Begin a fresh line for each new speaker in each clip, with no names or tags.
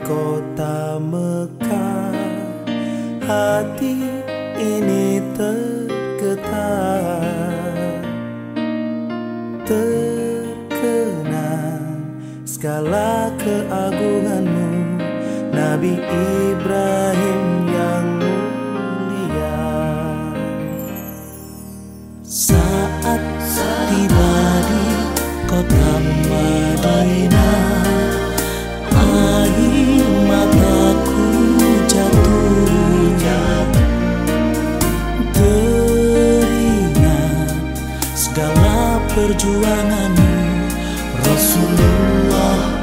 kota Mekah. Hati ini tergetar. Terkenang segala keagunganmu Nabi Ibrahim yang mulia. Saat tiba di kota Madinah Mataku jatuh. Teringat segala perjuanganmu Rasulullah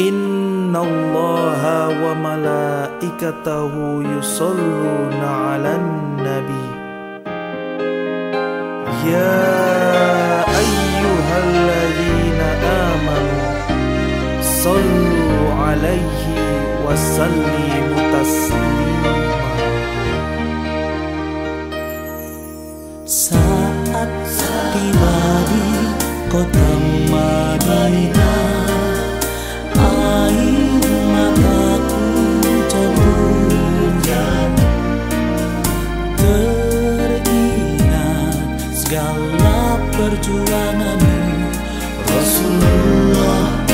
إن الله وملائكته يصلون على النبي. يا أيها الذين آمنوا صلوا عليه وسلموا تسليما. Saat tiba di segala perjuanganmu Rasulullah